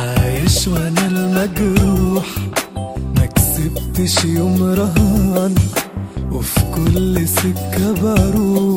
عايش وأنا المجروح ما كسبتش يوم رهان. وفي كل سكة بروح.